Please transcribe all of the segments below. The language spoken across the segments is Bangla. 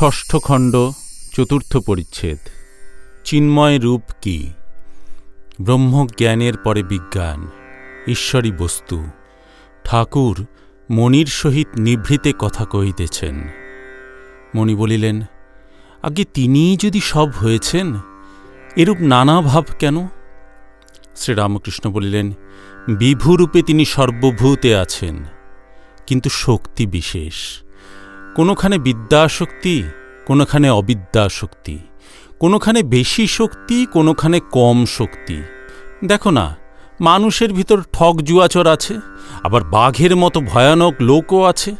ষষ্ঠ খণ্ড, চতুর্থ পরিচ্ছেদ। চিন্ময় রূপ কি? ব্রহ্মজ্ঞানের পরে বিজ্ঞান ঈশ্বরী বস্তু। ঠাকুর মণির সহিত নিভৃতে কথা কহিতেছেন। মণি বলিলেন, আগে তিনিই যদি সব হয়েছেন, এরূপ নানা ভাব কেন? শ্রীরামকৃষ্ণ বলিলেন, বিভুরূপে তিনি সর্বভূতে আছেন, কিন্তু শক্তি বিশেষ। কোনোখানে বিদ্যাশক্তি কোনোখানে অবিদ্যাশক্তি কোনোখানে বেশি শক্তি, কোনোখানে কম শক্তি। দেখো না, মানুষের ভিতর ঠক জুয়াচর আছে, আবার বাঘের মতো ভয়ানক লোকও আছে।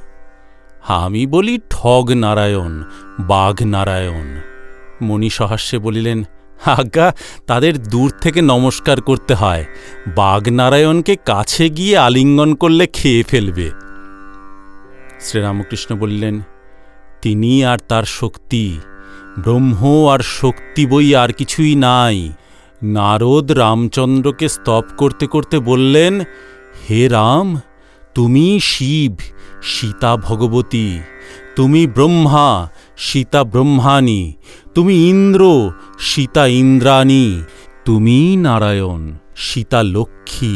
আমি বলি ঠগ নারায়ণ, বাঘ নারায়ণ। মণি সহাস্যে বলিলেন, আজ্ঞা, তাদের দূর থেকে নমস্কার করতে হয়। বাঘ নারায়ণকে কাছে গিয়ে আলিঙ্গন করলে খেয়ে ফেলবে। শ্রীরামকৃষ্ণ বললেন, তিনি আর তার শক্তি, ব্রহ্ম আর শক্তি বই আর কিছুই নাই। নারদ রামচন্দ্রকে স্তব করতে করতে বললেন, হে রাম, তুমি শিব, সীতা ভগবতী, তুমি ব্রহ্মা, সীতা ব্রহ্মাণী, তুমি ইন্দ্র, সীতা ইন্দ্রাণী, তুমি নারায়ণ, সীতা লক্ষ্মী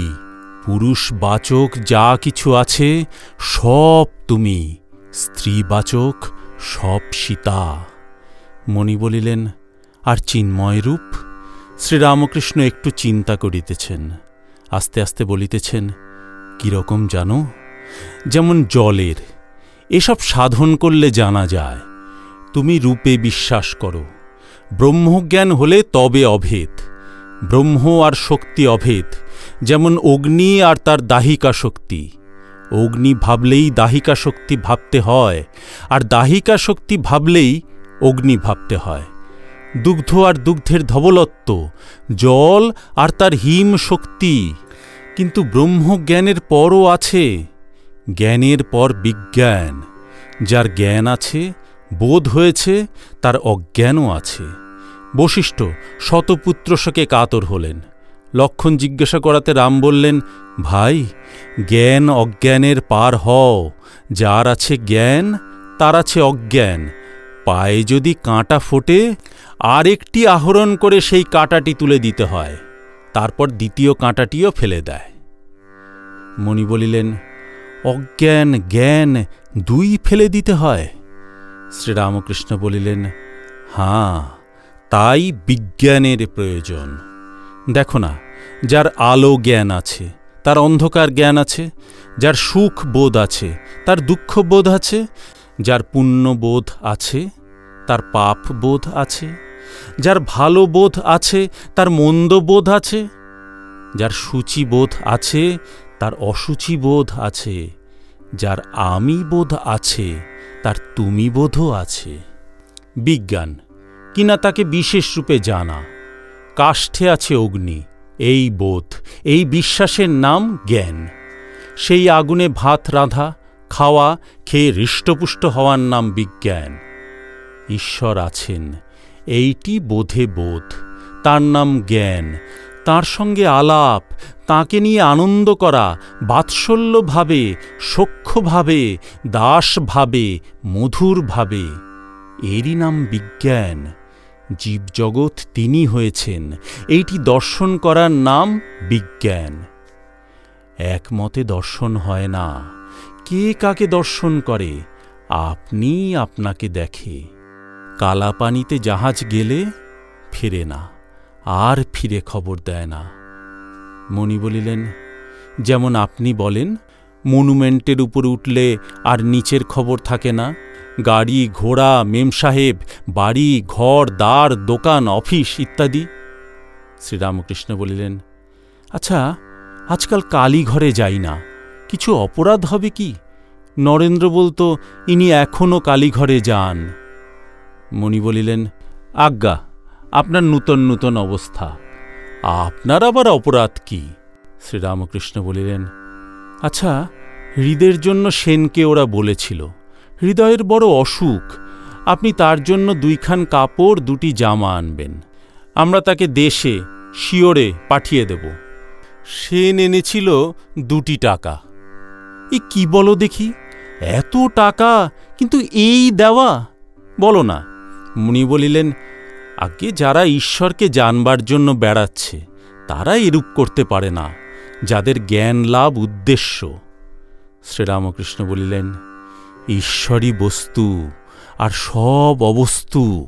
পুরুষবাচক যা কিছু আছে, সব তুমি। স্ত্রীবাচক সব সীতা। মণি বলিলেন, আর চিন্ময় রূপ? শ্রীরামকৃষ্ণ একটু চিন্তা করিতেছেন। আস্তে আস্তে বলিতেছেন কীরকম জানো? যেমন জলের, এসব সাধন করলে জানা যায়। তুমি রূপে বিশ্বাস করো। ব্রহ্মজ্ঞান হলে তবে অভেদ। ব্রহ্ম আর শক্তি অভেদ। যেমন অগ্নি আর তার দাহিকা শক্তি। অগ্নি ভাবলেই দাহিকা শক্তি ভাবতে হয়, আর দাহিকা শক্তি ভাবলেই অগ্নি ভাবতে হয়। দুগ্ধ আর দুগ্ধের ধবলত্ব, জল আর তার হিম শক্তি। কিন্তু ব্রহ্মজ্ঞানের পরও আছে, জ্ঞানের পর বিজ্ঞান। যার জ্ঞান আছে, বোধ হয়েছে, তার অজ্ঞানও আছে। বশিষ্ঠ, শতপুত্রশকে কাতর হলেন। লক্ষণ জিজ্ঞাসা করাতে রাম বললেন, ভাই, জ্ঞান অজ্ঞানের পার হও। যার আছে জ্ঞান, তার আছে অজ্ঞান। পায়ে যদি কাঁটা ফোটে আর একটি আহরণ করে সেই কাঁটাটি তুলে দিতে হয়। তারপর দ্বিতীয় কাঁটাটিও ফেলে দেয়। মণি বলিলেন, অজ্ঞান, জ্ঞান দুই ফেলে দিতে হয়। শ্রীরামকৃষ্ণ বলিলেন, হাঁ, তাই বিজ্ঞানের প্রয়োজন। দেখো না, যার আলো জ্ঞান আছে, তার অন্ধকার জ্ঞান আছে, যার সুখ বোধ আছে, তার দুঃখ বোধ আছে, যার পুণ্যবোধ আছে, তার পাপ বোধ আছে, যার ভালো বোধ আছে, তার মন্দ বোধ আছে, যার সূচিবোধ আছে, তার অসুচি বোধ আছে, যার আমি বোধ আছে, তার তুমি বোধও আছে। বিজ্ঞান, কিনা তাকে বিশেষ রূপে জানা। কাষ্ঠে আছে অগ্নি, এই বোধ, এই বিশ্বাসের নাম জ্ঞান। সেই আগুনে ভাত রাঁধা, খাওয়া, খেয়ে হৃষ্টপুষ্ট হওয়ার নাম বিজ্ঞান। ঈশ্বর আছেন, এইটি বোধে বোধ, তার নাম জ্ঞান। তার সঙ্গে আলাপ, তাকে নিয়ে আনন্দ করা, বাৎসল্যভাবে, সখ্যভাবে, দাসভাবে, মধুরভাবে, এরই নাম বিজ্ঞান। জীবজগৎ তিনি হয়েছেন। এইটি দর্শন করার নাম বিজ্ঞান। একমতে দর্শন হয় না। কে কাকে দর্শন করে? আপনি আপনাকে দেখে। কালাপানিতে জাহাজ গেলে ফিরে না। আর ফিরে খবর দেয় না। মণি বলিলেন, যেমন আপনি বলেন, মনুমেন্টের উপর উঠলে আর নিচের খবর থাকে না। গাড়ি, ঘোড়া মেমসাহেব বাড়ি, ঘর দ্বার দোকান, অফিস ইত্যাদি। শ্রীরামকৃষ্ণ বলিলেন আচ্ছা আজকাল কালীঘরে যাই না। কিছু অপরাধ হবে কি? নরেন্দ্র বলতো, ইনি এখনও কালীঘরে যান। মণি বলিলেন, আজ্ঞা, আপনার নূতন নূতন অবস্থা। আপনার আবার অপরাধ কি? শ্রীরামকৃষ্ণ বলিলেন আচ্ছা হৃদের জন্য সেনকে ওরা বলেছিল। হৃদয়ের বড় অসুখ। আপনি তার জন্য দুইখান কাপড়, দুটি জামা আনবেন। আমরা তাকে দেশে শিওরে পাঠিয়ে দেব। সে এনেছিল দুটি টাকা। এ কি বলো দেখি? এত টাকা, কিন্তু এই দেওয়া? বলো না। মুনি বলিলেন আগে যারা ঈশ্বরকে জানবার জন্য বেড়াচ্ছে, তারা এরূপ করতে পারে না, যাদের জ্ঞান লাভ উদ্দেশ্য। শ্রীরামকৃষ্ণ বলিলেন ঈশ্বরই বস্তু আর সব অবস্তু।